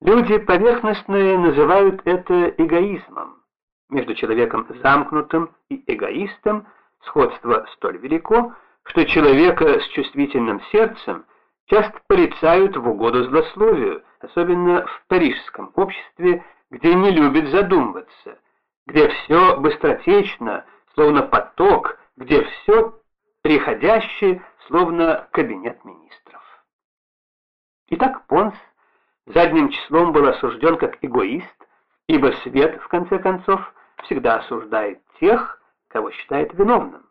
Люди поверхностные называют это эгоизмом. Между человеком замкнутым и эгоистом сходство столь велико, что человека с чувствительным сердцем часто порицают в угоду злословию, особенно в парижском обществе, где не любят задумываться, где все быстротечно, словно поток, где все приходящее, словно кабинет министров. Итак, Понс задним числом был осужден как эгоист, ибо свет, в конце концов, всегда осуждает тех, кого считает виновным.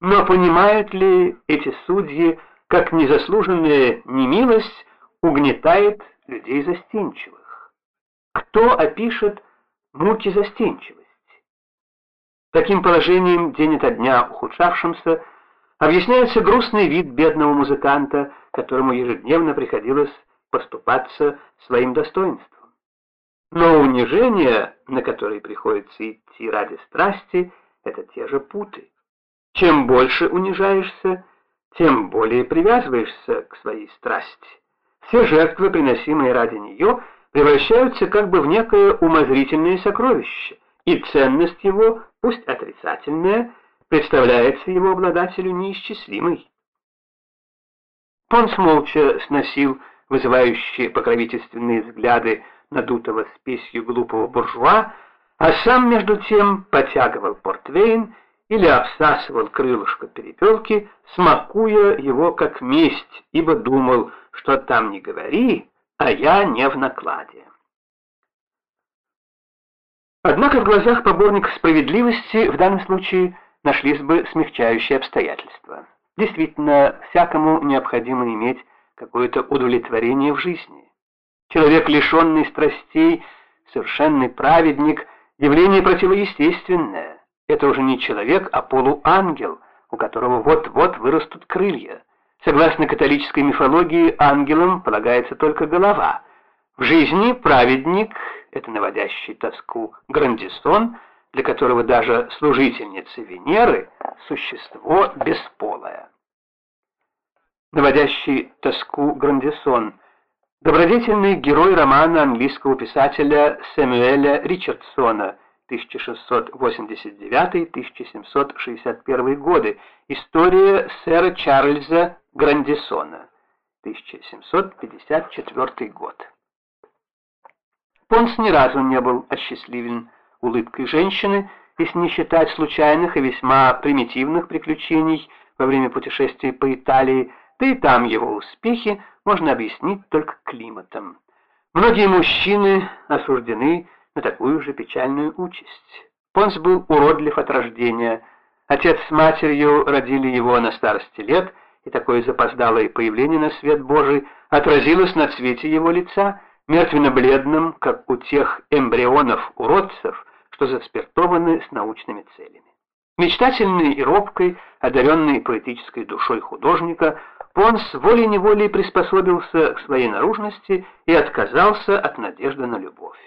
Но понимают ли эти судьи, как незаслуженная немилость угнетает людей застенчивых? Кто опишет муки застенчивости? Таким положением день ото дня ухудшавшимся объясняется грустный вид бедного музыканта, которому ежедневно приходилось поступаться своим достоинством. Но унижение, на которое приходится идти ради страсти, это те же путы. Чем больше унижаешься, тем более привязываешься к своей страсти. Все жертвы, приносимые ради нее, превращаются как бы в некое умозрительное сокровище, и ценность его, пусть отрицательная, представляется его обладателю неисчислимой. Понс молча сносил вызывающие покровительственные взгляды надутого спесью глупого буржуа, а сам между тем потягивал портвейн или обсасывал крылышко перепелки, смакуя его как месть, ибо думал, что там не говори, а я не в накладе. Однако в глазах поборника справедливости в данном случае нашлись бы смягчающие обстоятельства. Действительно, всякому необходимо иметь какое-то удовлетворение в жизни. Человек, лишенный страстей, совершенный праведник, явление противоестественное. Это уже не человек, а полуангел, у которого вот-вот вырастут крылья. Согласно католической мифологии, ангелам полагается только голова. В жизни праведник — это наводящий тоску Грандисон, для которого даже служительница Венеры — существо бесполое наводящий тоску Грандисон, добродетельный герой романа английского писателя Сэмюэля Ричардсона 1689-1761 годы, история сэра Чарльза Грандисона. 1754 год. Понс ни разу не был осчастливен улыбкой женщины, если не считать случайных и весьма примитивных приключений во время путешествий по Италии, да и там его успехи можно объяснить только климатом. Многие мужчины осуждены на такую же печальную участь. Понс был уродлив от рождения. Отец с матерью родили его на старости лет, и такое запоздалое появление на свет Божий отразилось на цвете его лица, мертвенно-бледным, как у тех эмбрионов-уродцев, что заспиртованы с научными целями. Мечтательный и робкой, одаренный поэтической душой художника, Понс волей-неволей приспособился к своей наружности и отказался от надежды на любовь.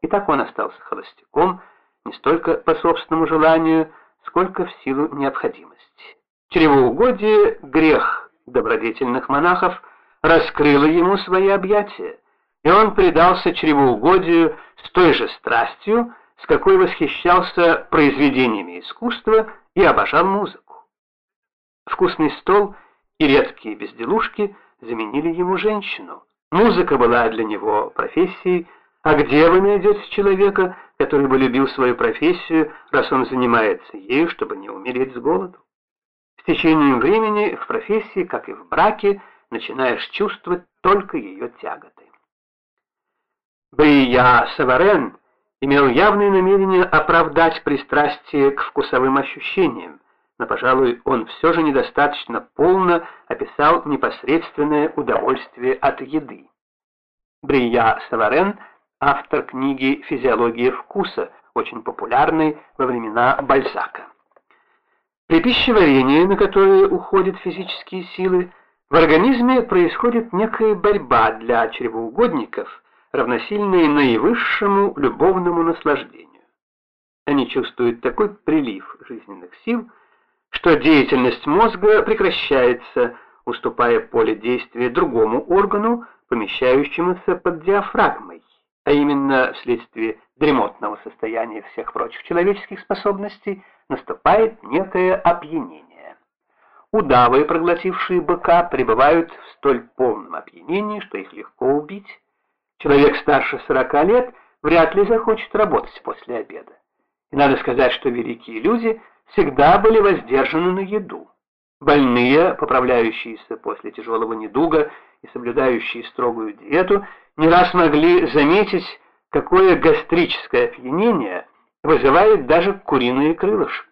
И так он остался холостяком не столько по собственному желанию, сколько в силу необходимости. Чревоугодие, грех добродетельных монахов, раскрыло ему свои объятия, и он предался чревоугодию с той же страстью, с какой восхищался произведениями искусства и обожал музыку. Вкусный стол — и редкие безделушки заменили ему женщину. Музыка была для него профессией, а где вы найдете человека, который бы любил свою профессию, раз он занимается ею, чтобы не умереть с голоду? С течением времени в профессии, как и в браке, начинаешь чувствовать только ее тяготы. Брия Саварен имел явное намерение оправдать пристрастие к вкусовым ощущениям, но, пожалуй, он все же недостаточно полно описал непосредственное удовольствие от еды. Брия Саварен, автор книги «Физиология вкуса», очень популярной во времена Бальзака. При пищеварении, на которое уходят физические силы, в организме происходит некая борьба для чревоугодников, равносильная наивысшему любовному наслаждению. Они чувствуют такой прилив жизненных сил, что деятельность мозга прекращается, уступая поле действия другому органу, помещающемуся под диафрагмой, а именно вследствие дремотного состояния всех прочих человеческих способностей, наступает некое опьянение. Удавы, проглотившие быка, пребывают в столь полном опьянении, что их легко убить. Человек старше 40 лет вряд ли захочет работать после обеда. И надо сказать, что великие люди всегда были воздержаны на еду. Больные, поправляющиеся после тяжелого недуга и соблюдающие строгую диету, не раз могли заметить, какое гастрическое опьянение вызывает даже куриные крылышки.